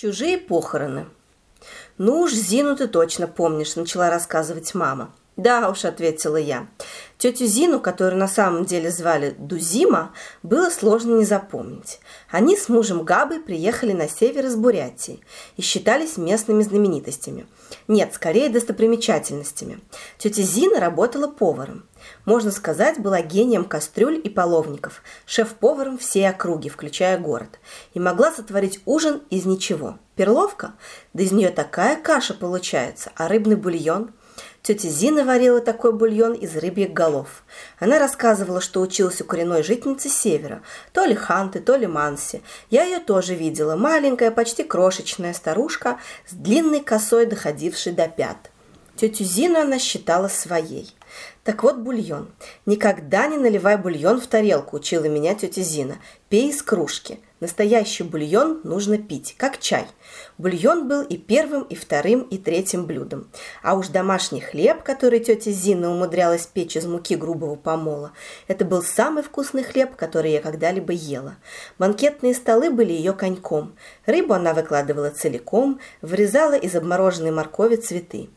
Чужие похороны. «Ну уж Зину ты точно помнишь», – начала рассказывать мама. «Да уж», – ответила я. Тетю Зину, которую на самом деле звали Дузима, было сложно не запомнить. Они с мужем Габой приехали на север из Бурятии и считались местными знаменитостями. Нет, скорее достопримечательностями. Тетя Зина работала поваром. Можно сказать, была гением кастрюль и половников, шеф-поваром всей округи, включая город, и могла сотворить ужин из ничего. Перловка? Да из нее такая каша получается, а рыбный бульон? Тетя Зина варила такой бульон из рыбьих голов. Она рассказывала, что училась у коренной жительницы Севера, то ли Ханты, то ли Манси. Я ее тоже видела, маленькая, почти крошечная старушка с длинной косой, доходившей до пят. Тетю Зину она считала своей. Так вот бульон. Никогда не наливай бульон в тарелку, учила меня тетя Зина. Пей из кружки. Настоящий бульон нужно пить, как чай. Бульон был и первым, и вторым, и третьим блюдом. А уж домашний хлеб, который тетя Зина умудрялась печь из муки грубого помола, это был самый вкусный хлеб, который я когда-либо ела. Банкетные столы были ее коньком. Рыбу она выкладывала целиком, вырезала из обмороженной моркови цветы.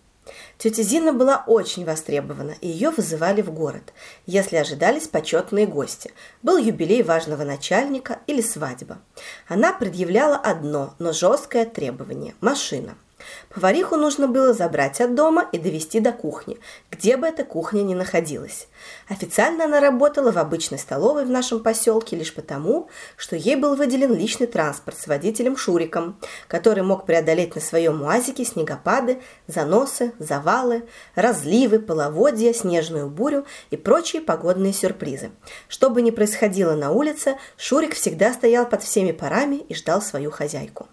Тетя Зина была очень востребована, и ее вызывали в город, если ожидались почетные гости. Был юбилей важного начальника или свадьба. Она предъявляла одно, но жесткое требование – машина – Повариху нужно было забрать от дома и довести до кухни, где бы эта кухня ни находилась. Официально она работала в обычной столовой в нашем поселке лишь потому, что ей был выделен личный транспорт с водителем Шуриком, который мог преодолеть на своем уазике снегопады, заносы, завалы, разливы, половодья, снежную бурю и прочие погодные сюрпризы. Что бы ни происходило на улице, Шурик всегда стоял под всеми парами и ждал свою хозяйку.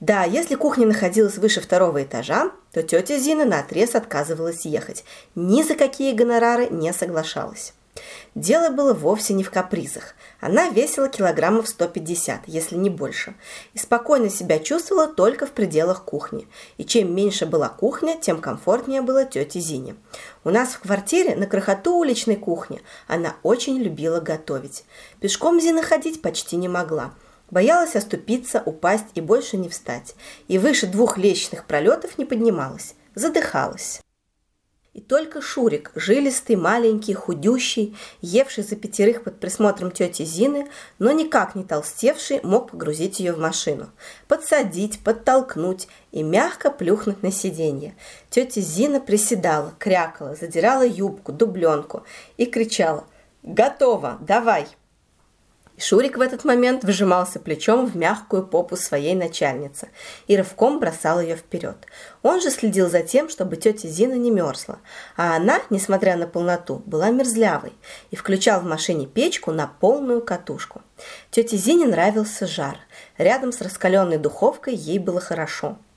Да, если кухня находилась выше второго этажа, то тетя Зина на отрез отказывалась ехать. Ни за какие гонорары не соглашалась. Дело было вовсе не в капризах. Она весила килограммов 150, если не больше, и спокойно себя чувствовала только в пределах кухни. И чем меньше была кухня, тем комфортнее было тете Зине. У нас в квартире на крохоту уличной кухни она очень любила готовить. Пешком Зина ходить почти не могла – Боялась оступиться, упасть и больше не встать. И выше двух лестничных пролетов не поднималась. Задыхалась. И только Шурик, жилистый, маленький, худющий, евший за пятерых под присмотром тети Зины, но никак не толстевший, мог погрузить ее в машину. Подсадить, подтолкнуть и мягко плюхнуть на сиденье. Тетя Зина приседала, крякала, задирала юбку, дубленку и кричала «Готово! Давай!» Шурик в этот момент выжимался плечом в мягкую попу своей начальницы и рывком бросал ее вперед. Он же следил за тем, чтобы тетя Зина не мерзла, а она, несмотря на полноту, была мерзлявой и включал в машине печку на полную катушку. Тете Зине нравился жар. Рядом с раскаленной духовкой ей было хорошо –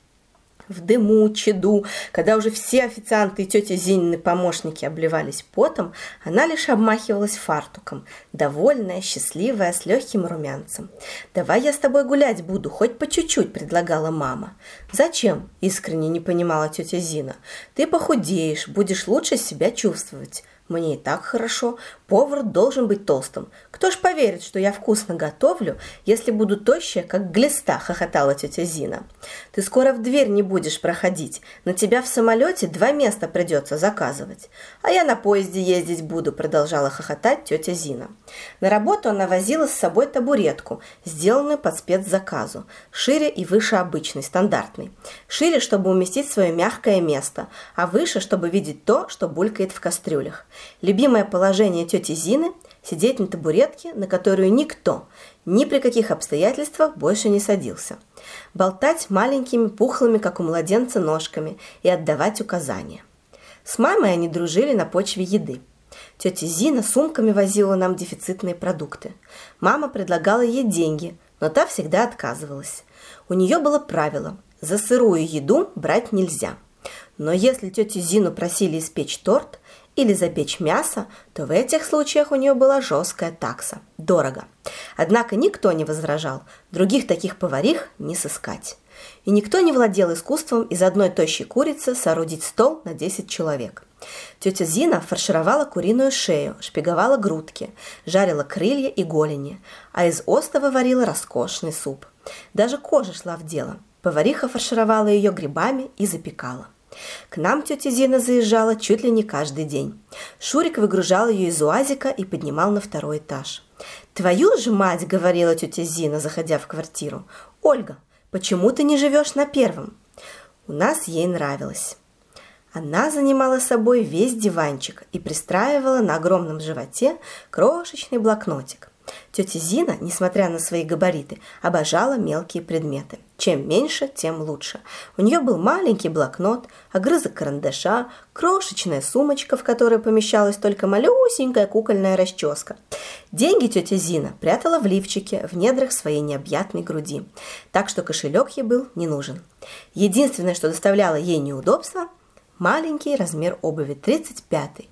в дыму, чаду, когда уже все официанты и тетя Зинины помощники обливались потом, она лишь обмахивалась фартуком, довольная, счастливая, с легким румянцем. «Давай я с тобой гулять буду, хоть по чуть-чуть», – предлагала мама. «Зачем?» – искренне не понимала тетя Зина. «Ты похудеешь, будешь лучше себя чувствовать». Мне и так хорошо. Повар должен быть толстым. Кто ж поверит, что я вкусно готовлю, если буду тощая, как глиста, хохотала тетя Зина. Ты скоро в дверь не будешь проходить. На тебя в самолете два места придется заказывать. А я на поезде ездить буду, продолжала хохотать тетя Зина. На работу она возила с собой табуретку, сделанную под спецзаказу, шире и выше обычной, стандартной. Шире, чтобы уместить свое мягкое место, а выше, чтобы видеть то, что булькает в кастрюлях. Любимое положение тети Зины – сидеть на табуретке, на которую никто, ни при каких обстоятельствах больше не садился. Болтать маленькими, пухлыми, как у младенца, ножками и отдавать указания. С мамой они дружили на почве еды. Тетя Зина сумками возила нам дефицитные продукты. Мама предлагала ей деньги, но та всегда отказывалась. У нее было правило – за сырую еду брать нельзя. Но если тетю Зину просили испечь торт, или запечь мясо, то в этих случаях у нее была жесткая такса. Дорого. Однако никто не возражал, других таких поварих не сыскать. И никто не владел искусством из одной тощей курицы соорудить стол на 10 человек. Тетя Зина фаршировала куриную шею, шпиговала грудки, жарила крылья и голени, а из остова варила роскошный суп. Даже кожа шла в дело. Повариха фаршировала ее грибами и запекала. К нам тетя Зина заезжала чуть ли не каждый день. Шурик выгружал ее из уазика и поднимал на второй этаж. «Твою же мать!» – говорила тетя Зина, заходя в квартиру. «Ольга, почему ты не живешь на первом?» У нас ей нравилось. Она занимала собой весь диванчик и пристраивала на огромном животе крошечный блокнотик. Тетя Зина, несмотря на свои габариты, обожала мелкие предметы. Чем меньше, тем лучше. У нее был маленький блокнот, огрызок карандаша, крошечная сумочка, в которой помещалась только малюсенькая кукольная расческа. Деньги тетя Зина прятала в лифчике в недрах своей необъятной груди, так что кошелек ей был не нужен. Единственное, что доставляло ей неудобства – маленький размер обуви, 35-й.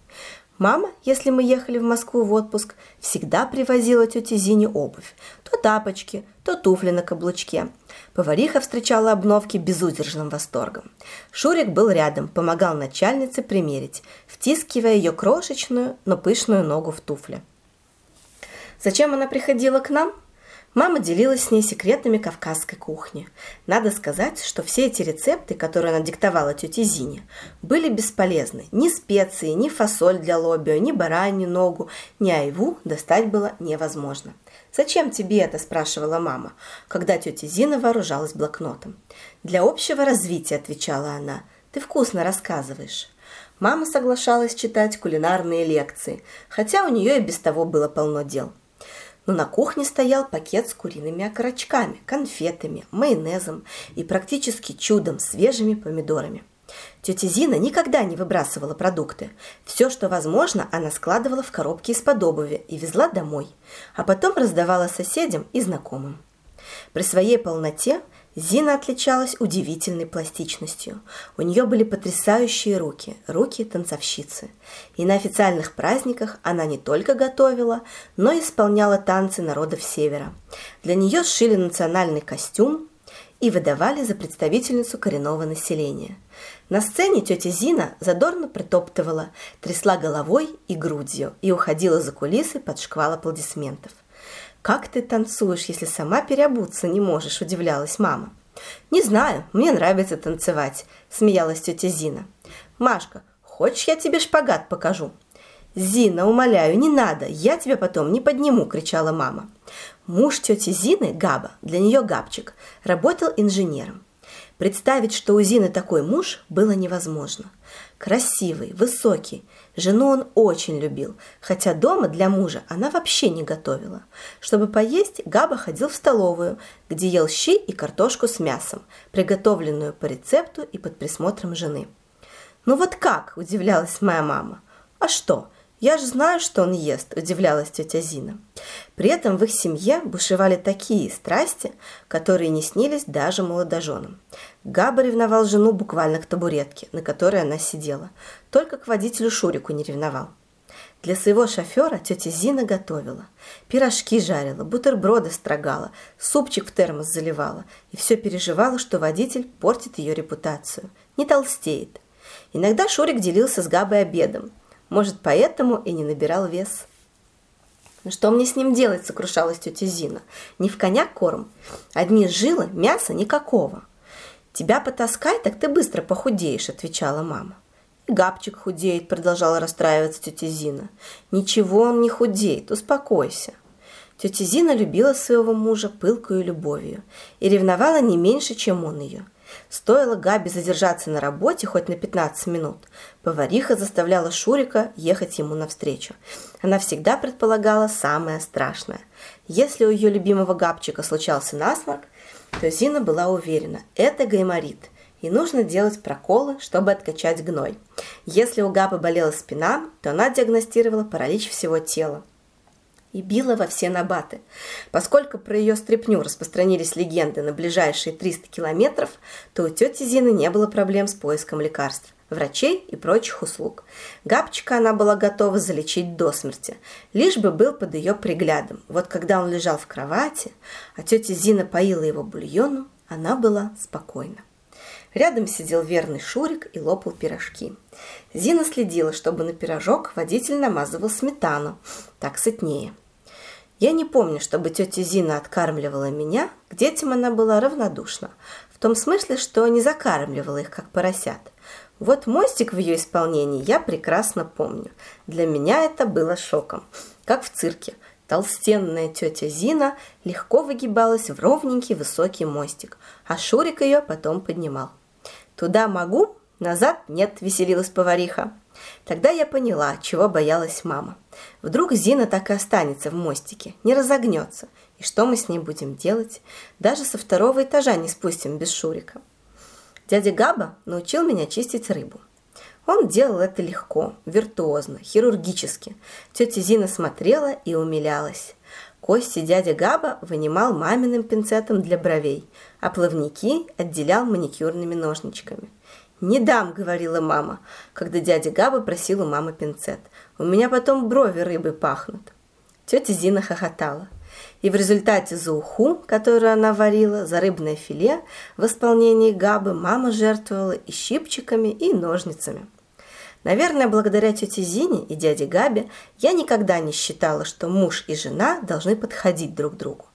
Мама, если мы ехали в Москву в отпуск, всегда привозила тете Зине обувь. То тапочки, то туфли на каблучке. Повариха встречала обновки безудержным восторгом. Шурик был рядом, помогал начальнице примерить, втискивая ее крошечную, но пышную ногу в туфли. Зачем она приходила к нам? Мама делилась с ней секретами кавказской кухни. Надо сказать, что все эти рецепты, которые она диктовала тете Зине, были бесполезны. Ни специи, ни фасоль для лобио, ни баранью ногу, ни айву достать было невозможно. «Зачем тебе это?» – спрашивала мама, когда тетя Зина вооружалась блокнотом. «Для общего развития», – отвечала она. «Ты вкусно рассказываешь». Мама соглашалась читать кулинарные лекции, хотя у нее и без того было полно дел – но на кухне стоял пакет с куриными окорочками, конфетами, майонезом и практически чудом свежими помидорами. Тетя Зина никогда не выбрасывала продукты. Все, что возможно, она складывала в коробки из-под обуви и везла домой, а потом раздавала соседям и знакомым. При своей полноте Зина отличалась удивительной пластичностью. У нее были потрясающие руки, руки танцовщицы. И на официальных праздниках она не только готовила, но и исполняла танцы народов Севера. Для нее сшили национальный костюм и выдавали за представительницу коренного населения. На сцене тетя Зина задорно притоптывала, трясла головой и грудью и уходила за кулисы под шквал аплодисментов – «Как ты танцуешь, если сама переобуться не можешь?» – удивлялась мама. «Не знаю, мне нравится танцевать», – смеялась тетя Зина. «Машка, хочешь, я тебе шпагат покажу?» «Зина, умоляю, не надо, я тебя потом не подниму!» – кричала мама. Муж тети Зины, Габа, для нее Габчик, работал инженером. Представить, что у Зины такой муж, было невозможно. Красивый, высокий. Жену он очень любил, хотя дома для мужа она вообще не готовила. Чтобы поесть, Габа ходил в столовую, где ел щи и картошку с мясом, приготовленную по рецепту и под присмотром жены. «Ну вот как?» – удивлялась моя мама. «А что?» «Я же знаю, что он ест», – удивлялась тетя Зина. При этом в их семье бушевали такие страсти, которые не снились даже молодоженам. Габа ревновал жену буквально к табуретке, на которой она сидела. Только к водителю Шурику не ревновал. Для своего шофера тетя Зина готовила. Пирожки жарила, бутерброды строгала, супчик в термос заливала. И все переживала, что водитель портит ее репутацию. Не толстеет. Иногда Шурик делился с Габой обедом. Может, поэтому и не набирал вес. «Ну что мне с ним делать?» – сокрушалась тетя Зина. «Не в коня корм. Одни жилы, мяса никакого». «Тебя потаскай, так ты быстро похудеешь», – отвечала мама. «И габчик худеет», – продолжала расстраиваться тетя Зина. «Ничего он не худеет, успокойся». Тетя Зина любила своего мужа пылкою любовью и ревновала не меньше, чем он ее – Стоило Габи задержаться на работе хоть на 15 минут, повариха заставляла Шурика ехать ему навстречу. Она всегда предполагала самое страшное. Если у ее любимого Габчика случался насморк, то Зина была уверена – это гайморит, и нужно делать проколы, чтобы откачать гной. Если у Габы болела спина, то она диагностировала паралич всего тела и била во все набаты. Поскольку про ее стряпню распространились легенды на ближайшие 300 километров, то у тети Зины не было проблем с поиском лекарств, врачей и прочих услуг. Габчика она была готова залечить до смерти, лишь бы был под ее приглядом. Вот когда он лежал в кровати, а тетя Зина поила его бульоном, она была спокойна. Рядом сидел верный Шурик и лопал пирожки. Зина следила, чтобы на пирожок водитель намазывал сметану. Так сытнее. Я не помню, чтобы тетя Зина откармливала меня, к детям она была равнодушна. В том смысле, что не закармливала их, как поросят. Вот мостик в ее исполнении я прекрасно помню. Для меня это было шоком. Как в цирке. Толстенная тетя Зина легко выгибалась в ровненький высокий мостик, а Шурик ее потом поднимал. «Туда могу, назад нет», – веселилась повариха. Тогда я поняла, чего боялась мама. Вдруг Зина так и останется в мостике, не разогнется. И что мы с ней будем делать? Даже со второго этажа не спустим без Шурика. Дядя Габа научил меня чистить рыбу. Он делал это легко, виртуозно, хирургически. Тетя Зина смотрела и умилялась. Кости дядя Габа вынимал маминым пинцетом для бровей, а плавники отделял маникюрными ножничками. «Не дам», — говорила мама, когда дядя Габа просил у мамы пинцет. «У меня потом брови рыбы пахнут». Тетя Зина хохотала. И в результате за уху, которую она варила, за рыбное филе, в исполнении Габы мама жертвовала и щипчиками, и ножницами. Наверное, благодаря тете Зине и дяде Габе я никогда не считала, что муж и жена должны подходить друг другу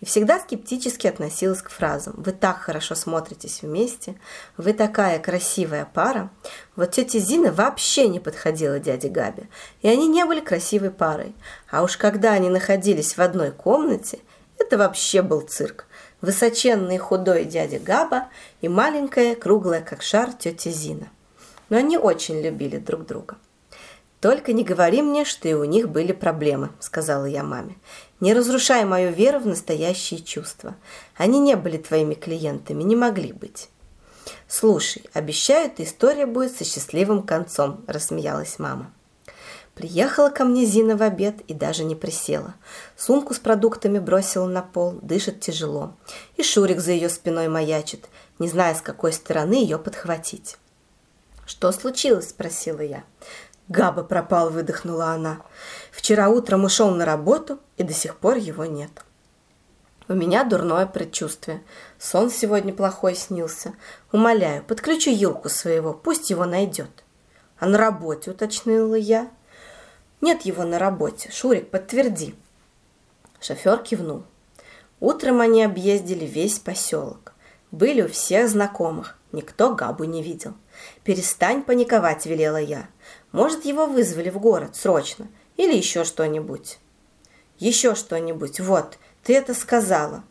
и всегда скептически относилась к фразам «Вы так хорошо смотритесь вместе», «Вы такая красивая пара». Вот тетя Зина вообще не подходила дяде Габе, и они не были красивой парой. А уж когда они находились в одной комнате, это вообще был цирк. Высоченный худой дядя Габа и маленькая, круглая, как шар, тетя Зина. Но они очень любили друг друга. «Только не говори мне, что и у них были проблемы», — сказала я маме. «Не разрушай мою веру в настоящие чувства. Они не были твоими клиентами, не могли быть». «Слушай, обещаю, эта история будет со счастливым концом», – рассмеялась мама. Приехала ко мне Зина в обед и даже не присела. Сумку с продуктами бросила на пол, дышит тяжело. И Шурик за ее спиной маячит, не зная, с какой стороны ее подхватить. «Что случилось?» – спросила я. Габа пропал, выдохнула она. Вчера утром ушел на работу, и до сих пор его нет. У меня дурное предчувствие. Сон сегодня плохой снился. Умоляю, подключи Юрку своего, пусть его найдет. А на работе, уточнила я. Нет его на работе. Шурик, подтверди. Шофер кивнул. Утром они объездили весь поселок. Были у всех знакомых. Никто Габу не видел. «Перестань паниковать», — велела я. Может, его вызвали в город срочно. Или еще что-нибудь. Еще что-нибудь. Вот, ты это сказала.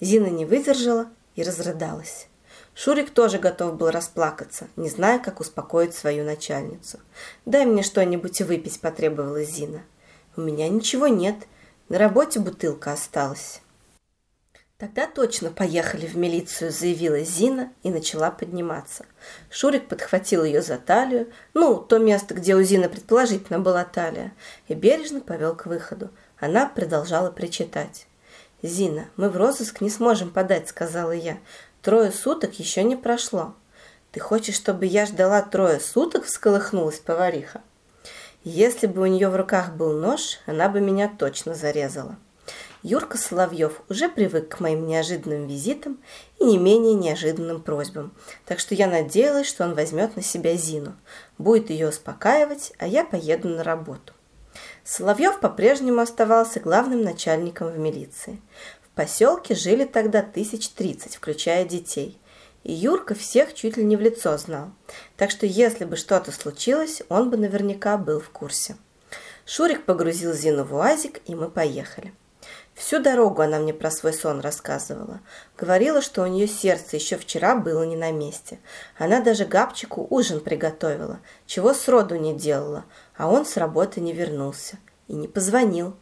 Зина не выдержала и разрыдалась. Шурик тоже готов был расплакаться, не зная, как успокоить свою начальницу. «Дай мне что-нибудь выпить», – потребовала Зина. «У меня ничего нет. На работе бутылка осталась». «Тогда точно поехали в милицию», – заявила Зина и начала подниматься. Шурик подхватил ее за талию, ну, то место, где у Зины предположительно была талия, и бережно повел к выходу. Она продолжала причитать. «Зина, мы в розыск не сможем подать», – сказала я. «Трое суток еще не прошло». «Ты хочешь, чтобы я ждала трое суток?» – всколыхнулась повариха. «Если бы у нее в руках был нож, она бы меня точно зарезала». Юрка Соловьев уже привык к моим неожиданным визитам и не менее неожиданным просьбам, так что я надеялась, что он возьмет на себя Зину, будет ее успокаивать, а я поеду на работу. Соловьев по-прежнему оставался главным начальником в милиции. В поселке жили тогда тысяч тридцать, включая детей. И Юрка всех чуть ли не в лицо знал. Так что если бы что-то случилось, он бы наверняка был в курсе. Шурик погрузил Зину в уазик, и мы поехали. Всю дорогу она мне про свой сон рассказывала. Говорила, что у нее сердце еще вчера было не на месте. Она даже Габчику ужин приготовила, чего сроду не делала, а он с работы не вернулся и не позвонил.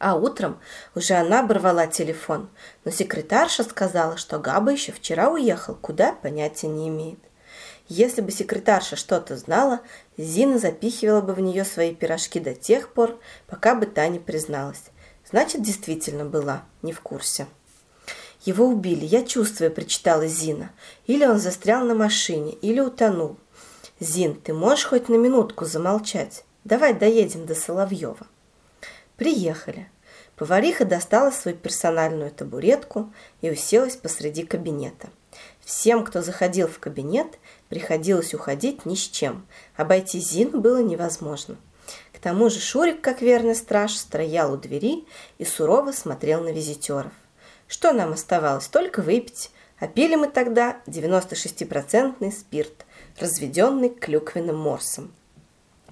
А утром уже она оборвала телефон, но секретарша сказала, что Габа еще вчера уехал, куда понятия не имеет. Если бы секретарша что-то знала, Зина запихивала бы в нее свои пирожки до тех пор, пока бы та не призналась. Значит, действительно была не в курсе. Его убили, я чувствую, прочитала Зина. Или он застрял на машине, или утонул. Зин, ты можешь хоть на минутку замолчать? Давай доедем до Соловьева. Приехали. Повариха достала свою персональную табуретку и уселась посреди кабинета. Всем, кто заходил в кабинет, приходилось уходить ни с чем. Обойти Зину было невозможно. К тому же Шурик, как верный страж, стоял у двери и сурово смотрел на визитеров. Что нам оставалось? Только выпить. А пили мы тогда 96-процентный спирт, разведенный клюквенным морсом.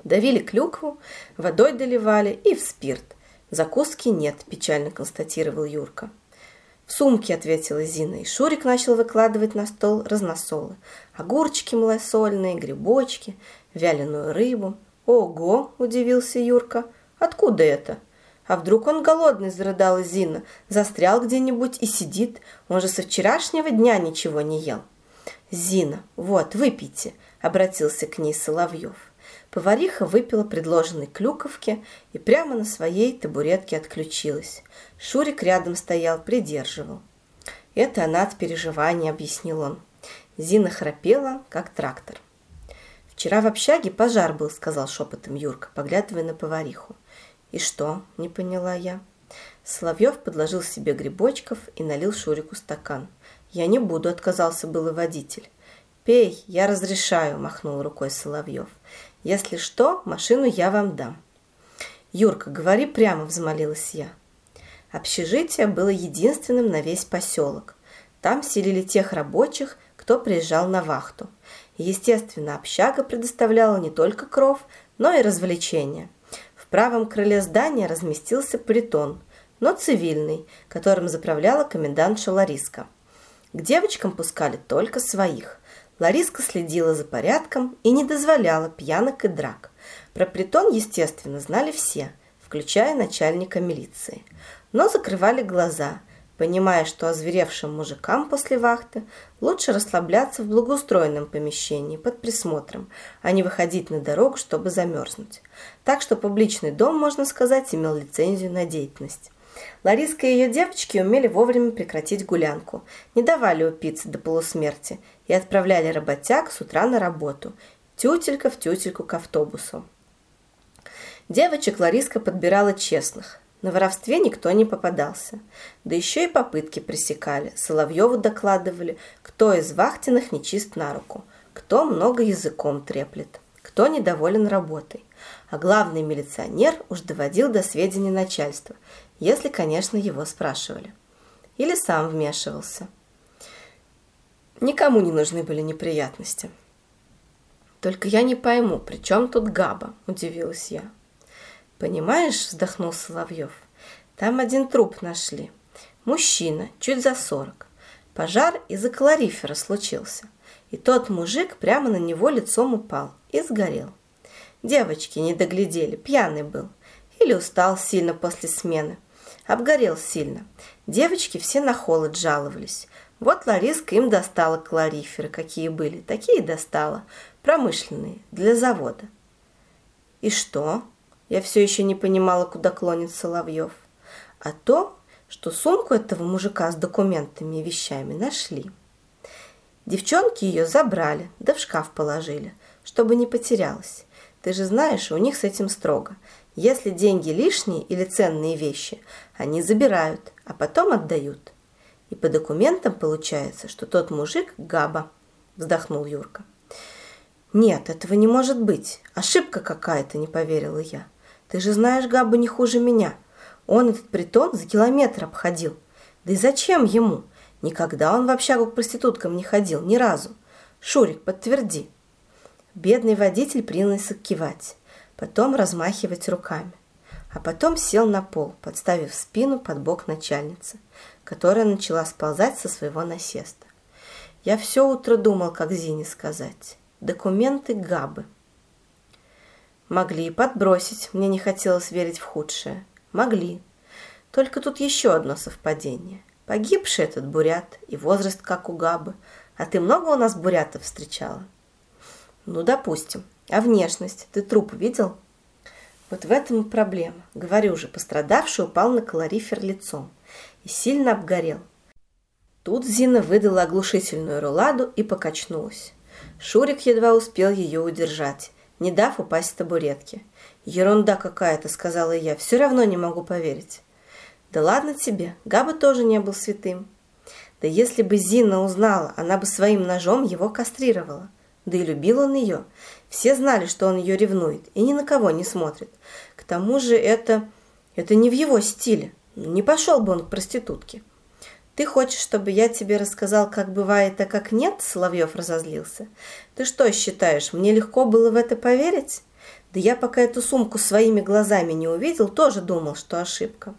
Давили клюкву, водой доливали и в спирт. Закуски нет, печально констатировал Юрка. В сумке, ответила Зина, и Шурик начал выкладывать на стол разносолы. Огурчики малосольные, грибочки, вяленую рыбу. «Ого!» – удивился Юрка. «Откуда это?» «А вдруг он голодный?» – зарыдала Зина. «Застрял где-нибудь и сидит. Он же со вчерашнего дня ничего не ел». «Зина, вот, выпейте», – обратился к ней Соловьев. Повариха выпила предложенной клюковки и прямо на своей табуретке отключилась. Шурик рядом стоял, придерживал. «Это она от переживаний», – объяснил он. Зина храпела, как трактор. «Вчера в общаге пожар был», — сказал шепотом Юрка, поглядывая на повариху. «И что?» — не поняла я. Соловьев подложил себе грибочков и налил Шурику стакан. «Я не буду», — отказался был водитель. «Пей, я разрешаю», — махнул рукой Соловьев. «Если что, машину я вам дам». «Юрка, говори прямо», — взмолилась я. Общежитие было единственным на весь поселок. Там селили тех рабочих, кто приезжал на вахту. Естественно, общага предоставляла не только кров, но и развлечения. В правом крыле здания разместился притон, но цивильный, которым заправляла комендантша Лариска. К девочкам пускали только своих. Лариска следила за порядком и не дозволяла пьянок и драк. Про притон, естественно, знали все, включая начальника милиции. Но закрывали глаза – понимая, что озверевшим мужикам после вахты лучше расслабляться в благоустроенном помещении под присмотром, а не выходить на дорогу, чтобы замерзнуть. Так что публичный дом, можно сказать, имел лицензию на деятельность. Лариска и ее девочки умели вовремя прекратить гулянку, не давали упиться до полусмерти и отправляли работяг с утра на работу, тютелька в тютельку к автобусу. Девочек Лариска подбирала честных, на воровстве никто не попадался. Да еще и попытки пресекали. Соловьеву докладывали, кто из вахтенных нечист на руку, кто много языком треплет, кто недоволен работой. А главный милиционер уж доводил до сведения начальства, если, конечно, его спрашивали. Или сам вмешивался. Никому не нужны были неприятности. Только я не пойму, при чем тут Габа, удивилась я. «Понимаешь», — вздохнул Соловьев, — «там один труп нашли. Мужчина, чуть за сорок. Пожар из-за калорифера случился. И тот мужик прямо на него лицом упал и сгорел. Девочки не доглядели, пьяный был. Или устал сильно после смены. Обгорел сильно. Девочки все на холод жаловались. Вот Лариска им достала калориферы, какие были. Такие достала. Промышленные, для завода. И что? Я все еще не понимала, куда клонит Соловьев. А то, что сумку этого мужика с документами и вещами нашли. Девчонки ее забрали, да в шкаф положили, чтобы не потерялась. Ты же знаешь, у них с этим строго. Если деньги лишние или ценные вещи, они забирают, а потом отдают. И по документам получается, что тот мужик Габа, вздохнул Юрка. Нет, этого не может быть. Ошибка какая-то, не поверила я. Ты же знаешь Габу не хуже меня. Он этот притон за километр обходил. Да и зачем ему? Никогда он в общагу к проституткам не ходил, ни разу. Шурик, подтверди. Бедный водитель принялся кивать, потом размахивать руками. А потом сел на пол, подставив спину под бок начальницы, которая начала сползать со своего насеста. Я все утро думал, как Зине сказать. Документы Габы. Могли подбросить, мне не хотелось верить в худшее. Могли. Только тут еще одно совпадение. Погибший этот бурят и возраст, как у Габы. А ты много у нас бурятов встречала? Ну, допустим. А внешность? Ты труп видел? Вот в этом и проблема. Говорю же, пострадавший упал на калорифер лицом и сильно обгорел. Тут Зина выдала оглушительную руладу и покачнулась. Шурик едва успел ее удержать не дав упасть с табуретки. «Ерунда какая-то», — сказала я, — «все равно не могу поверить». «Да ладно тебе, Габа тоже не был святым». Да если бы Зина узнала, она бы своим ножом его кастрировала. Да и любил он ее. Все знали, что он ее ревнует, и ни на кого не смотрит. К тому же это... это не в его стиле. Не пошел бы он к проститутке. «Ты хочешь, чтобы я тебе рассказал, как бывает, а как нет?» Соловьев разозлился. «Ты что считаешь, мне легко было в это поверить?» «Да я пока эту сумку своими глазами не увидел, тоже думал, что ошибка».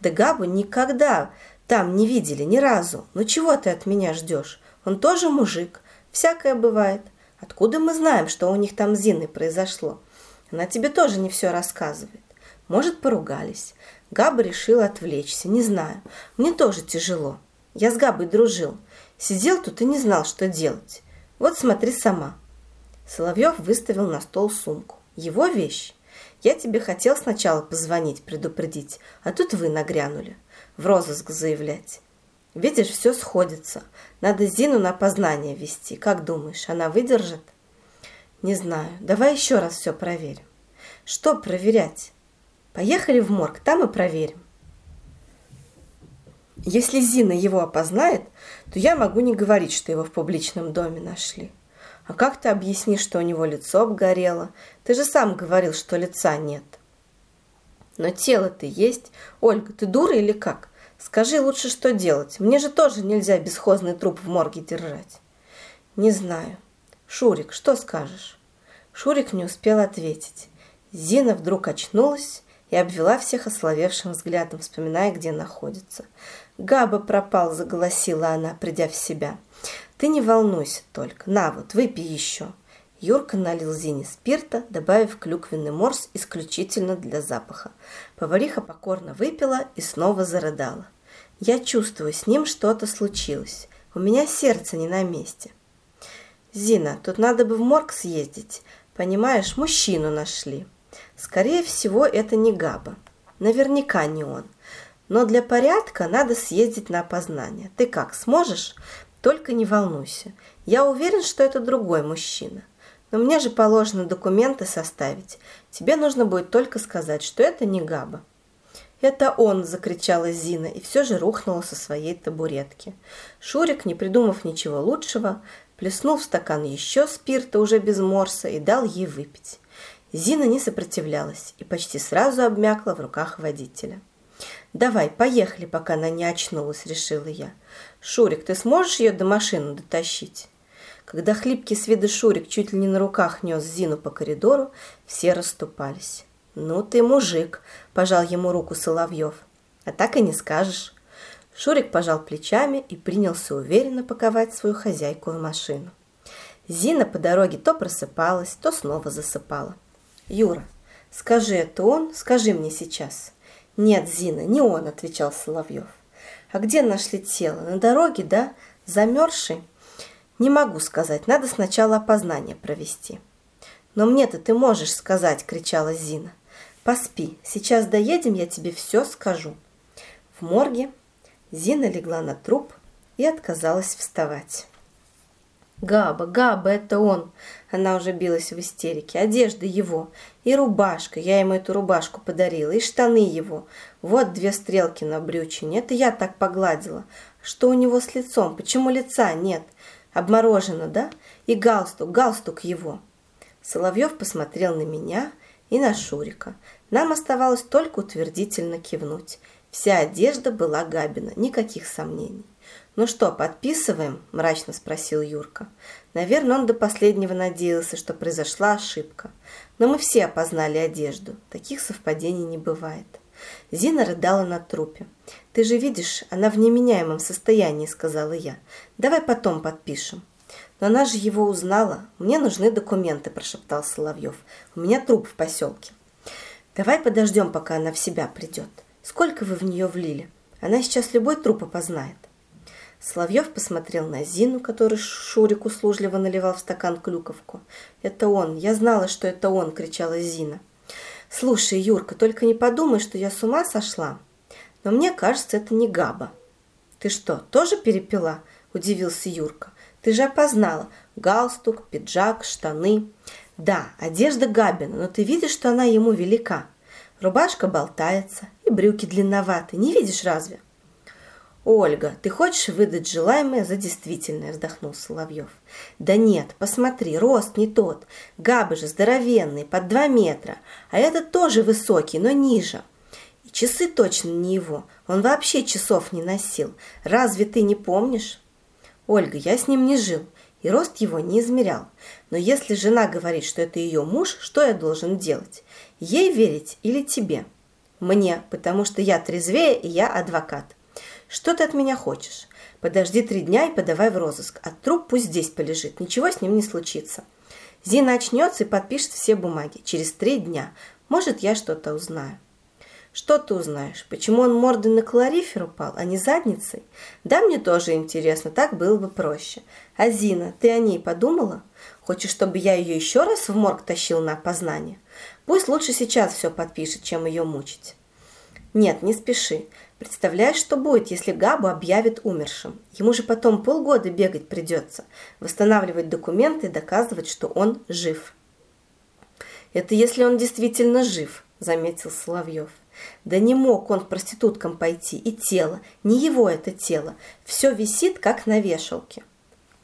«Да Габу никогда там не видели, ни разу. Ну чего ты от меня ждешь? Он тоже мужик. Всякое бывает. Откуда мы знаем, что у них там с Зиной произошло? Она тебе тоже не все рассказывает. Может, поругались. Габа решил отвлечься, не знаю. Мне тоже тяжело. Я с Габой дружил. Сидел тут и не знал, что делать. Вот смотри сама. Соловьев выставил на стол сумку. Его вещь. Я тебе хотел сначала позвонить, предупредить, а тут вы нагрянули. В розыск заявлять. Видишь, все сходится. Надо Зину на опознание вести. Как думаешь, она выдержит? Не знаю. Давай еще раз все проверим. Что проверять? Поехали в морг, там и проверим. Если Зина его опознает, то я могу не говорить, что его в публичном доме нашли. А как ты объяснишь, что у него лицо обгорело? Ты же сам говорил, что лица нет. Но тело-то есть. Ольга, ты дура или как? Скажи лучше, что делать. Мне же тоже нельзя бесхозный труп в морге держать. Не знаю. Шурик, что скажешь? Шурик не успел ответить. Зина вдруг очнулась и обвела всех ословевшим взглядом, вспоминая, где находится. «Габа пропал», — заголосила она, придя в себя. «Ты не волнуйся только. На вот, выпей еще». Юрка налил Зине спирта, добавив клюквенный морс исключительно для запаха. Повариха покорно выпила и снова зарыдала. «Я чувствую, с ним что-то случилось. У меня сердце не на месте». «Зина, тут надо бы в морг съездить. Понимаешь, мужчину нашли». Скорее всего, это не Габа. Наверняка не он. Но для порядка надо съездить на опознание. Ты как, сможешь? Только не волнуйся. Я уверен, что это другой мужчина. Но мне же положено документы составить. Тебе нужно будет только сказать, что это не Габа. «Это он!» – закричала Зина и все же рухнула со своей табуретки. Шурик, не придумав ничего лучшего, плеснул в стакан еще спирта уже без морса и дал ей выпить. Зина не сопротивлялась и почти сразу обмякла в руках водителя. «Давай, поехали, пока она не очнулась», — решила я. «Шурик, ты сможешь ее до машины дотащить?» Когда хлипкий с вида Шурик чуть ли не на руках нес Зину по коридору, все расступались. «Ну ты мужик», — пожал ему руку Соловьев. «А так и не скажешь». Шурик пожал плечами и принялся уверенно паковать свою хозяйку в машину. Зина по дороге то просыпалась, то снова засыпала. Юра, скажи, это он? Скажи мне сейчас. Нет, Зина, не он, отвечал Соловьев. А где нашли тело? На дороге, да? Замерзший? Не могу сказать, надо сначала опознание провести. Но мне-то ты можешь сказать, кричала Зина. Поспи, сейчас доедем, я тебе все скажу. В морге Зина легла на труп и отказалась вставать. Габа, Габа, это он. Она уже билась в истерике. Одежда его. И рубашка. Я ему эту рубашку подарила. И штаны его. Вот две стрелки на брючине. Это я так погладила. Что у него с лицом? Почему лица нет? Обморожено, да? И галстук, галстук его. Соловьев посмотрел на меня и на Шурика. Нам оставалось только утвердительно кивнуть. Вся одежда была Габина, никаких сомнений. «Ну что, подписываем?» – мрачно спросил Юрка. Наверное, он до последнего надеялся, что произошла ошибка. Но мы все опознали одежду. Таких совпадений не бывает. Зина рыдала на трупе. «Ты же видишь, она в неменяемом состоянии», – сказала я. «Давай потом подпишем». «Но она же его узнала. Мне нужны документы», – прошептал Соловьев. «У меня труп в поселке». «Давай подождем, пока она в себя придет. Сколько вы в нее влили? Она сейчас любой труп опознает». Соловьев посмотрел на Зину, который Шурик услужливо наливал в стакан клюковку. «Это он! Я знала, что это он!» – кричала Зина. «Слушай, Юрка, только не подумай, что я с ума сошла. Но мне кажется, это не Габа». «Ты что, тоже перепила?» – удивился Юрка. «Ты же опознала. Галстук, пиджак, штаны». «Да, одежда Габина, но ты видишь, что она ему велика. Рубашка болтается, и брюки длинноваты. Не видишь разве?» «Ольга, ты хочешь выдать желаемое за действительное?» – вздохнул Соловьев. «Да нет, посмотри, рост не тот. Габы же здоровенные, под два метра, а этот тоже высокий, но ниже. И часы точно не его, он вообще часов не носил. Разве ты не помнишь?» «Ольга, я с ним не жил, и рост его не измерял. Но если жена говорит, что это ее муж, что я должен делать? Ей верить или тебе?» «Мне, потому что я трезвее и я адвокат». Что ты от меня хочешь? Подожди три дня и подавай в розыск, а труп пусть здесь полежит, ничего с ним не случится. Зина очнется и подпишет все бумаги. Через три дня. Может, я что-то узнаю. Что ты узнаешь? Почему он мордой на кларифер упал, а не задницей? Да, мне тоже интересно, так было бы проще. А Зина, ты о ней подумала? Хочешь, чтобы я ее еще раз в морг тащил на опознание? Пусть лучше сейчас все подпишет, чем ее мучить. Нет, не спеши. Представляешь, что будет, если Габу объявят умершим? Ему же потом полгода бегать придется, восстанавливать документы и доказывать, что он жив. Это если он действительно жив, заметил Соловьев. Да не мог он к проституткам пойти, и тело, не его это тело, все висит, как на вешалке.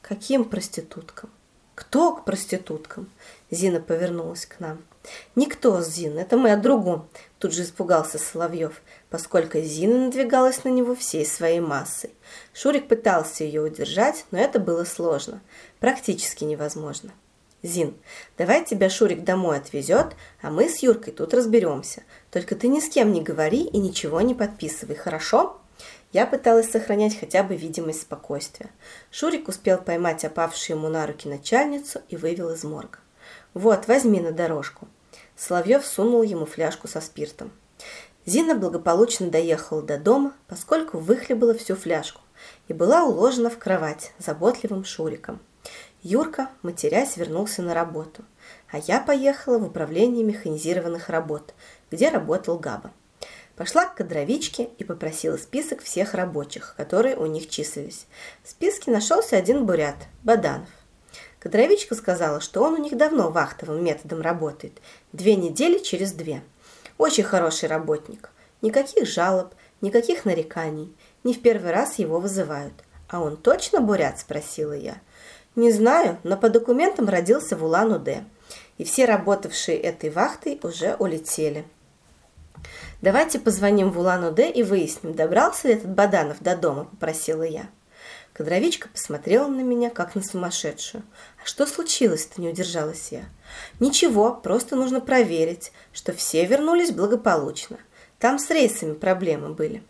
Каким проституткам? Кто к проституткам? Зина повернулась к нам. Никто, Зина, это мы о другом, тут же испугался Соловьев поскольку Зина надвигалась на него всей своей массой. Шурик пытался ее удержать, но это было сложно, практически невозможно. «Зин, давай тебя Шурик домой отвезет, а мы с Юркой тут разберемся. Только ты ни с кем не говори и ничего не подписывай, хорошо?» Я пыталась сохранять хотя бы видимость спокойствия. Шурик успел поймать опавшую ему на руки начальницу и вывел из морга. «Вот, возьми на дорожку». Соловьев сунул ему фляжку со спиртом. Зина благополучно доехала до дома, поскольку выхлебала всю фляжку и была уложена в кровать заботливым Шуриком. Юрка, матерясь, вернулся на работу, а я поехала в управление механизированных работ, где работал Габа. Пошла к кадровичке и попросила список всех рабочих, которые у них числились. В списке нашелся один бурят – Баданов. Кадровичка сказала, что он у них давно вахтовым методом работает, две недели через две – очень хороший работник. Никаких жалоб, никаких нареканий. Не в первый раз его вызывают. А он точно бурят, спросила я. Не знаю, но по документам родился в Улан-Удэ. И все работавшие этой вахтой уже улетели. Давайте позвоним в Улан-Удэ и выясним, добрался ли этот Баданов до дома, попросила я. Кадровичка посмотрела на меня, как на сумасшедшую. «А что случилось-то?» – не удержалась я. «Ничего, просто нужно проверить, что все вернулись благополучно. Там с рейсами проблемы были».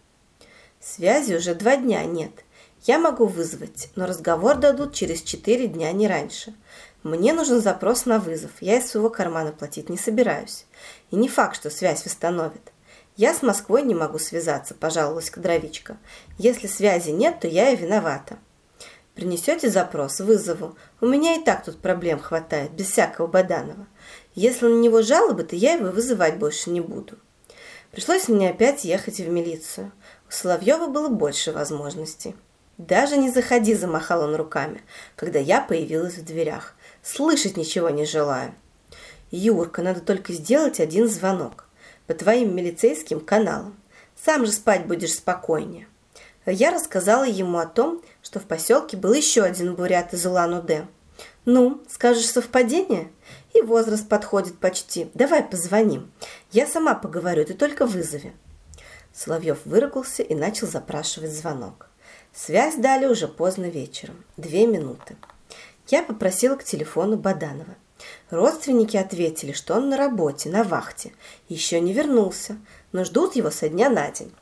«Связи уже два дня нет. Я могу вызвать, но разговор дадут через четыре дня, не раньше. Мне нужен запрос на вызов, я из своего кармана платить не собираюсь. И не факт, что связь восстановит. «Я с Москвой не могу связаться», – пожаловалась кадровичка. «Если связи нет, то я и виновата». «Принесете запрос? Вызову. У меня и так тут проблем хватает, без всякого Баданова. Если на него жалобы, то я его вызывать больше не буду». Пришлось мне опять ехать в милицию. У Соловьева было больше возможностей. «Даже не заходи», – замахал он руками, когда я появилась в дверях. «Слышать ничего не желаю». «Юрка, надо только сделать один звонок по твоим милицейским каналам. Сам же спать будешь спокойнее. Я рассказала ему о том, что в поселке был еще один бурят из Улан-Удэ. Ну, скажешь совпадение? И возраст подходит почти. Давай позвоним. Я сама поговорю, ты только вызови. Соловьев выругался и начал запрашивать звонок. Связь дали уже поздно вечером. Две минуты. Я попросила к телефону Баданова. Родственники ответили, что он на работе, на вахте, еще не вернулся, но ждут его со дня на день.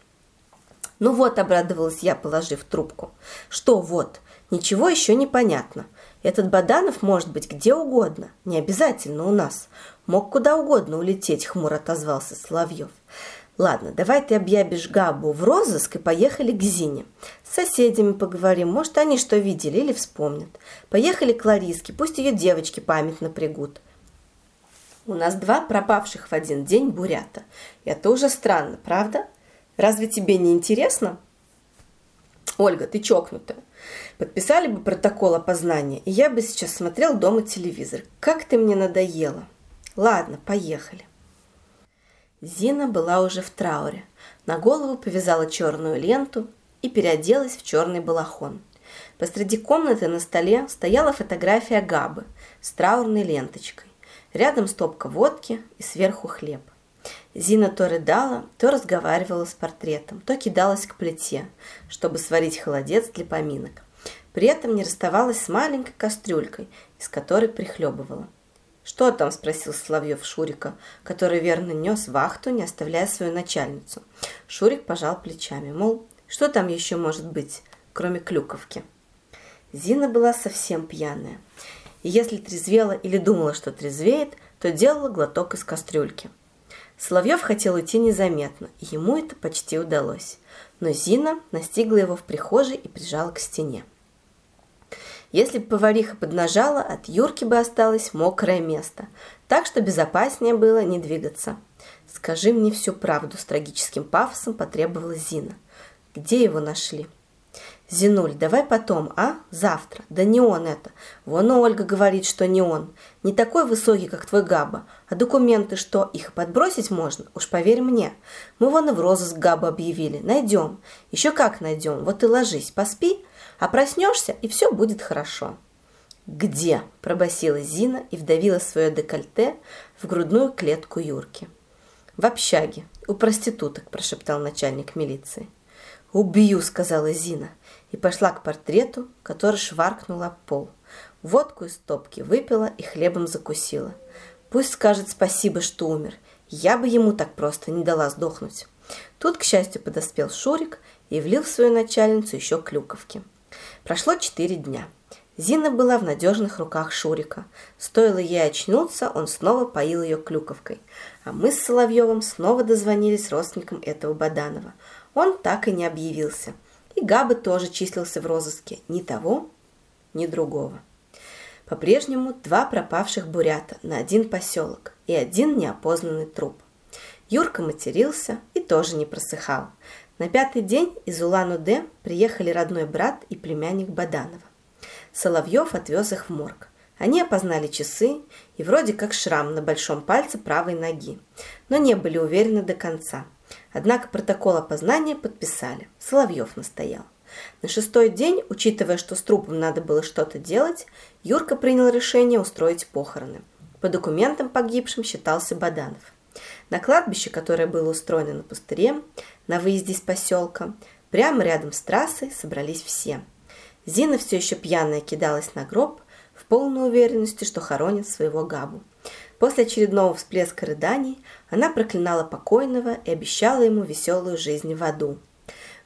Ну вот, обрадовалась я, положив трубку. Что вот? Ничего еще не понятно. Этот Баданов может быть где угодно, не обязательно у нас. Мог куда угодно улететь, хмуро отозвался Соловьев. Ладно, давай ты объявишь Габу в розыск и поехали к Зине. С соседями поговорим, может, они что видели или вспомнят. Поехали к Лариске, пусть ее девочки память напрягут. У нас два пропавших в один день бурята. Это уже странно, правда? Разве тебе не интересно? Ольга, ты чокнутая. Подписали бы протокол опознания, и я бы сейчас смотрел дома телевизор. Как ты мне надоела. Ладно, поехали. Зина была уже в трауре. На голову повязала черную ленту и переоделась в черный балахон. Посреди комнаты на столе стояла фотография Габы с траурной ленточкой. Рядом стопка водки и сверху хлеб. Зина то рыдала, то разговаривала с портретом, то кидалась к плите, чтобы сварить холодец для поминок. При этом не расставалась с маленькой кастрюлькой, из которой прихлебывала. «Что там?» – спросил Соловьев Шурика, который верно нес вахту, не оставляя свою начальницу. Шурик пожал плечами, мол, что там еще может быть, кроме клюковки? Зина была совсем пьяная. И если трезвела или думала, что трезвеет, то делала глоток из кастрюльки. Соловьев хотел уйти незаметно, и ему это почти удалось. Но Зина настигла его в прихожей и прижала к стене. Если бы повариха поднажала, от Юрки бы осталось мокрое место, так что безопаснее было не двигаться. «Скажи мне всю правду», – с трагическим пафосом потребовала Зина. «Где его нашли?» «Зинуль, давай потом, а? Завтра. Да не он это. Вон Ольга говорит, что не он. Не такой высокий, как твой Габа. А документы что, их подбросить можно? Уж поверь мне. Мы вон и в розыск Габа объявили. Найдем. Еще как найдем. Вот и ложись, поспи, а проснешься, и все будет хорошо. «Где?» – пробасила Зина и вдавила свое декольте в грудную клетку Юрки. «В общаге, у проституток», – прошептал начальник милиции. «Убью», – сказала Зина, и пошла к портрету, который шваркнула пол. Водку из стопки выпила и хлебом закусила. Пусть скажет спасибо, что умер. Я бы ему так просто не дала сдохнуть. Тут, к счастью, подоспел Шурик и влил в свою начальницу еще клюковки. Прошло четыре дня. Зина была в надежных руках Шурика. Стоило ей очнуться, он снова поил ее клюковкой. А мы с Соловьевым снова дозвонились родственникам этого Баданова. Он так и не объявился. И Габа тоже числился в розыске. Ни того, ни другого. По-прежнему два пропавших бурята на один поселок и один неопознанный труп. Юрка матерился и тоже не просыхал. На пятый день из Улан-Удэ приехали родной брат и племянник Баданова. Соловьев отвез их в морг. Они опознали часы и вроде как шрам на большом пальце правой ноги, но не были уверены до конца. Однако протокол опознания подписали. Соловьев настоял. На шестой день, учитывая, что с трупом надо было что-то делать, Юрка принял решение устроить похороны. По документам погибшим считался Баданов. На кладбище, которое было устроено на пустыре, на выезде из поселка, прямо рядом с трассой собрались все. Зина все еще пьяная кидалась на гроб, в полной уверенности, что хоронит своего Габу. После очередного всплеска рыданий она проклинала покойного и обещала ему веселую жизнь в аду.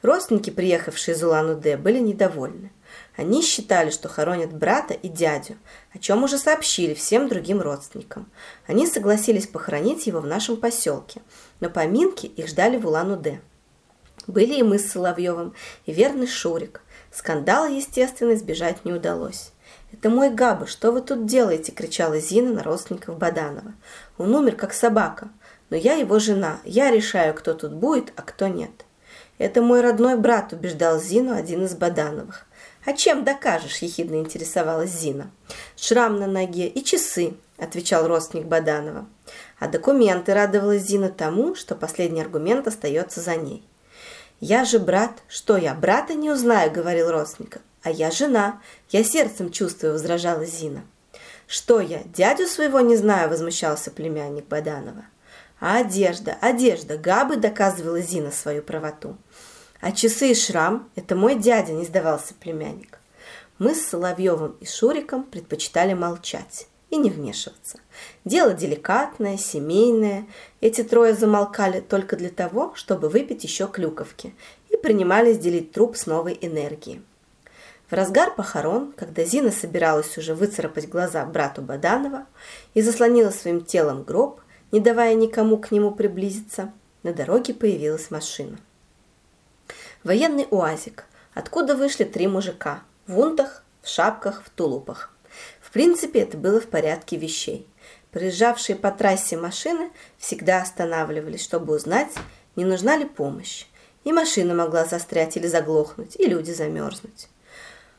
Родственники, приехавшие из Улан-Удэ, были недовольны. Они считали, что хоронят брата и дядю, о чем уже сообщили всем другим родственникам. Они согласились похоронить его в нашем поселке, но поминки их ждали в Улан-Удэ. Были и мы с Соловьевым, и верный Шурик. Скандала, естественно, избежать не удалось. «Это мой Габа, что вы тут делаете?» – кричала Зина на родственников Баданова. «Он умер, как собака. Но я его жена. Я решаю, кто тут будет, а кто нет». «Это мой родной брат», – убеждал Зину один из Бадановых. «А чем докажешь?» – ехидно интересовалась Зина. «Шрам на ноге и часы», – отвечал родственник Баданова. А документы радовалась Зина тому, что последний аргумент остается за ней. «Я же брат. Что я, брата не узнаю?» – говорил родственник. «А я жена. Я сердцем чувствую», – возражала Зина. «Что я, дядю своего не знаю?» – возмущался племянник Баданова. «А одежда, одежда!» – Габы доказывала Зина свою правоту. А часы и шрам – это мой дядя, не сдавался племянник. Мы с Соловьевым и Шуриком предпочитали молчать и не вмешиваться. Дело деликатное, семейное. Эти трое замолкали только для того, чтобы выпить еще клюковки и принимались делить труп с новой энергией. В разгар похорон, когда Зина собиралась уже выцарапать глаза брату Баданова и заслонила своим телом гроб, не давая никому к нему приблизиться, на дороге появилась машина. Военный уазик, откуда вышли три мужика в унтах, в шапках, в тулупах. В принципе, это было в порядке вещей. Приезжавшие по трассе машины всегда останавливались, чтобы узнать, не нужна ли помощь. И машина могла застрять или заглохнуть, и люди замерзнуть.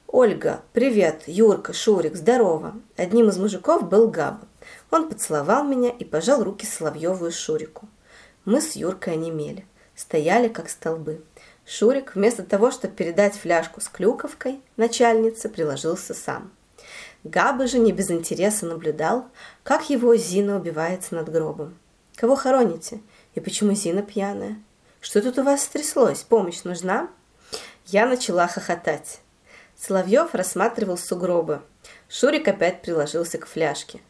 «Ольга, привет, Юрка, Шурик, здорово!» Одним из мужиков был Габа. Он поцеловал меня и пожал руки Соловьеву и Шурику. Мы с Юркой онемели, стояли как столбы. Шурик вместо того, чтобы передать фляжку с клюковкой начальнице, приложился сам. Габа же не без интереса наблюдал, как его Зина убивается над гробом. «Кого хороните? И почему Зина пьяная? Что тут у вас стряслось? Помощь нужна?» Я начала хохотать. Соловьев рассматривал сугробы. Шурик опять приложился к фляжке.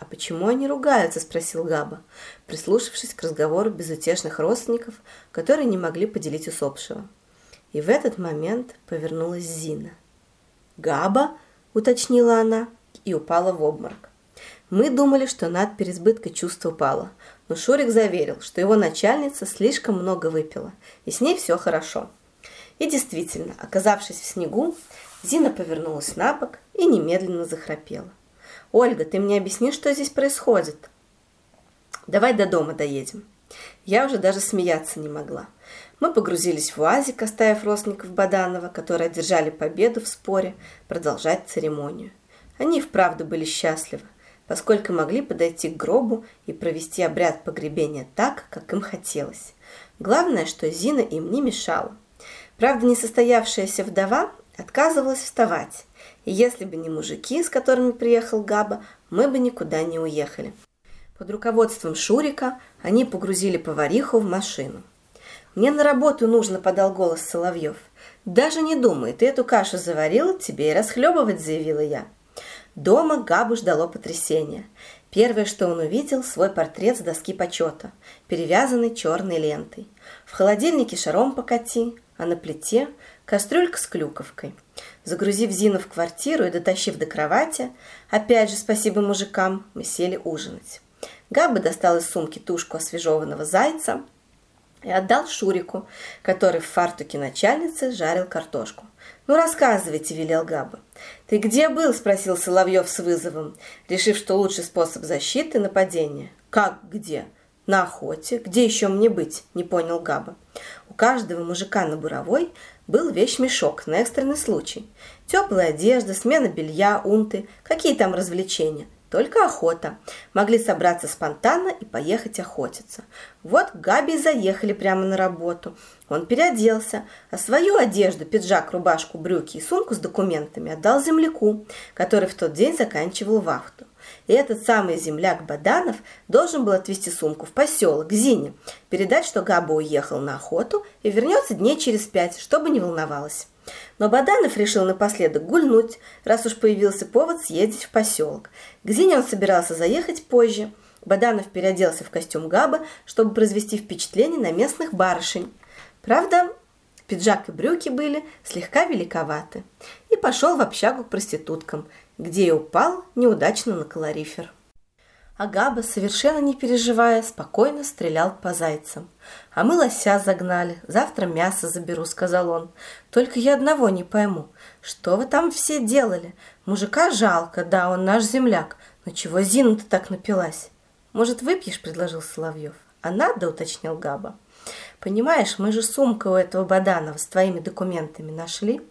«А почему они ругаются?» – спросил Габа, прислушавшись к разговору безутешных родственников, которые не могли поделить усопшего. И в этот момент повернулась Зина. «Габа?» – уточнила она и упала в обморок. Мы думали, что от переизбытка чувств упала, но Шурик заверил, что его начальница слишком много выпила, и с ней все хорошо. И действительно, оказавшись в снегу, Зина повернулась на бок и немедленно захрапела. «Ольга, ты мне объясни, что здесь происходит?» «Давай до дома доедем». Я уже даже смеяться не могла. Мы погрузились в УАЗик, оставив родственников Баданова, которые одержали победу в споре, продолжать церемонию. Они вправду были счастливы, поскольку могли подойти к гробу и провести обряд погребения так, как им хотелось. Главное, что Зина им не мешала. Правда, несостоявшаяся вдова отказывалась вставать, если бы не мужики, с которыми приехал Габа, мы бы никуда не уехали. Под руководством Шурика они погрузили повариху в машину. «Мне на работу нужно», — подал голос Соловьев. «Даже не думай, ты эту кашу заварил, тебе и расхлебывать», — заявила я. Дома Габу ждало потрясение. Первое, что он увидел, свой портрет с доски почета, перевязанный черной лентой. В холодильнике шаром покати, а на плите кастрюлька с клюковкой. Загрузив Зину в квартиру и дотащив до кровати, опять же спасибо мужикам, мы сели ужинать. Габа достал из сумки тушку освежеванного зайца и отдал Шурику, который в фартуке начальницы жарил картошку. «Ну, рассказывайте», — велел Габа. «Ты где был?» — спросил Соловьев с вызовом, решив, что лучший способ защиты — нападение. «Как где?» «На охоте. Где еще мне быть?» — не понял Габа. Каждого мужика на буровой был вещмешок на экстренный случай. Теплая одежда, смена белья, унты, какие там развлечения. Только охота. Могли собраться спонтанно и поехать охотиться. Вот Габи заехали прямо на работу. Он переоделся, а свою одежду, пиджак, рубашку, брюки и сумку с документами отдал земляку, который в тот день заканчивал вахту. И этот самый земляк Баданов должен был отвезти сумку в поселок, к Зине, передать, что Габа уехал на охоту и вернется дней через пять, чтобы не волновалась. Но Баданов решил напоследок гульнуть, раз уж появился повод съездить в поселок. К Зине он собирался заехать позже. Баданов переоделся в костюм Габа, чтобы произвести впечатление на местных барышень. Правда, пиджак и брюки были слегка великоваты. И пошел в общагу к проституткам, где и упал неудачно на калорифер. Агаба, совершенно не переживая, спокойно стрелял по зайцам. «А мы лося загнали, завтра мясо заберу», — сказал он. «Только я одного не пойму. Что вы там все делали? Мужика жалко, да, он наш земляк. Но чего Зина-то так напилась?» «Может, выпьешь?» — предложил Соловьев. «А надо?» — уточнил Габа. «Понимаешь, мы же сумку у этого Баданова с твоими документами нашли».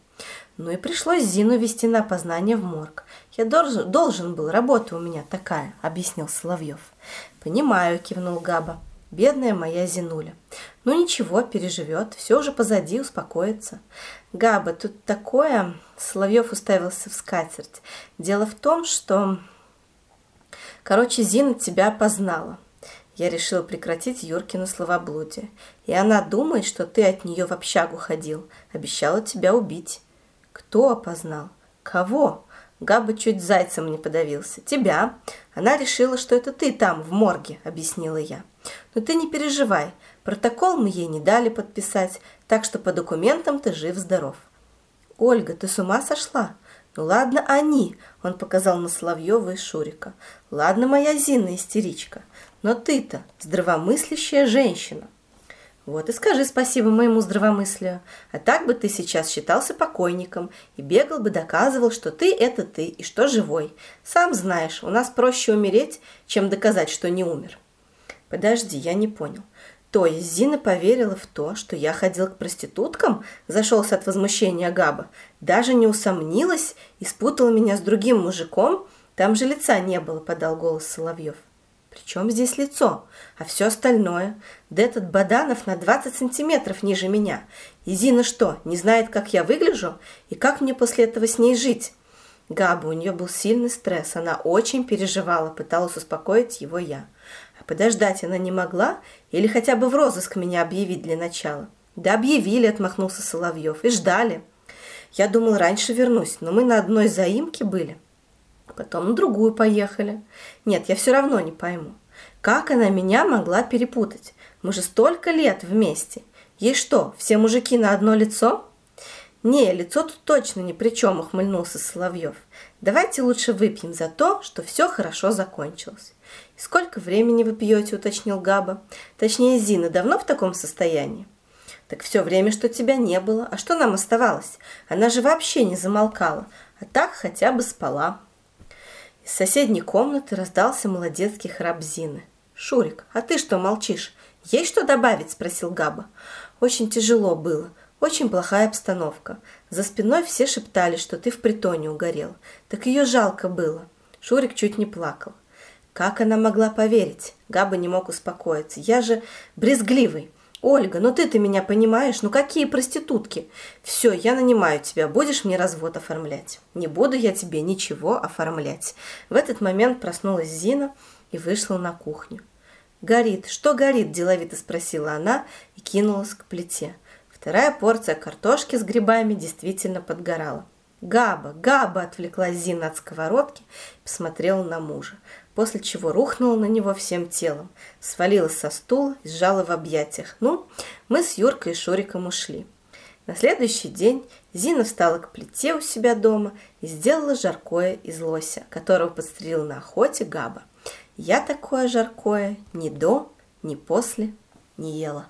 Ну и пришлось Зину вести на опознание в морг. Я должен, должен был, работа у меня такая, объяснил Соловьев. Понимаю, кивнул Габа. Бедная моя Зинуля. Ну ничего, переживет, все уже позади, успокоится. Габа, тут такое... Соловьев уставился в скатерть. Дело в том, что... Короче, Зина тебя опознала. Я решила прекратить Юркину словоблудие. И она думает, что ты от нее в общагу ходил. Обещала тебя убить. Кто опознал? Кого? Габа чуть зайцем не подавился. Тебя. Она решила, что это ты там, в морге, объяснила я. Но ты не переживай. Протокол мы ей не дали подписать, так что по документам ты жив-здоров. Ольга, ты с ума сошла? Ну ладно, они, он показал на Соловьева и Шурика. Ладно, моя Зина истеричка, но ты-то здравомыслящая женщина. Вот и скажи спасибо моему здравомыслию. А так бы ты сейчас считался покойником и бегал бы доказывал, что ты – это ты и что живой. Сам знаешь, у нас проще умереть, чем доказать, что не умер. Подожди, я не понял. То есть Зина поверила в то, что я ходил к проституткам? Зашелся от возмущения Габа. Даже не усомнилась и спутала меня с другим мужиком? Там же лица не было, подал голос Соловьев. Причем здесь лицо, а все остальное? Да этот Баданов на 20 сантиметров ниже меня. И Зина что, не знает, как я выгляжу? И как мне после этого с ней жить? Габа, у нее был сильный стресс, она очень переживала, пыталась успокоить его я. А подождать она не могла или хотя бы в розыск меня объявить для начала? Да объявили, отмахнулся Соловьев, и ждали. Я думал, раньше вернусь, но мы на одной заимке были. Потом на другую поехали. Нет, я все равно не пойму. Как она меня могла перепутать? Мы же столько лет вместе. Ей что, все мужики на одно лицо? Не, лицо тут точно ни при чем, ухмыльнулся Соловьев. Давайте лучше выпьем за то, что все хорошо закончилось. И сколько времени вы пьете, уточнил Габа. Точнее, Зина давно в таком состоянии? Так все время, что тебя не было. А что нам оставалось? Она же вообще не замолкала, а так хотя бы спала. Из соседней комнаты раздался молодецкий храп Зины. «Шурик, а ты что молчишь? Есть что добавить?» – спросил Габа. Очень тяжело было. Очень плохая обстановка. За спиной все шептали, что ты в притоне угорел. Так ее жалко было. Шурик чуть не плакал. Как она могла поверить? Габа не мог успокоиться. Я же брезгливый. Ольга, ну ты-то меня понимаешь? Ну какие проститутки? Все, я нанимаю тебя, будешь мне развод оформлять. Не буду я тебе ничего оформлять. В этот момент проснулась Зина и вышла на кухню. «Горит. Что горит?» – деловито спросила она и кинулась к плите. Вторая порция картошки с грибами действительно подгорала. «Габа! Габа!» – отвлеклась Зина от сковородки и посмотрела на мужа, после чего рухнула на него всем телом, свалилась со стула и сжала в объятиях. Ну, мы с Юркой и Шуриком ушли. На следующий день Зина встала к плите у себя дома и сделала жаркое из лося, которого подстрелил на охоте Габа. Я такое жаркое ни до, ни после не ела.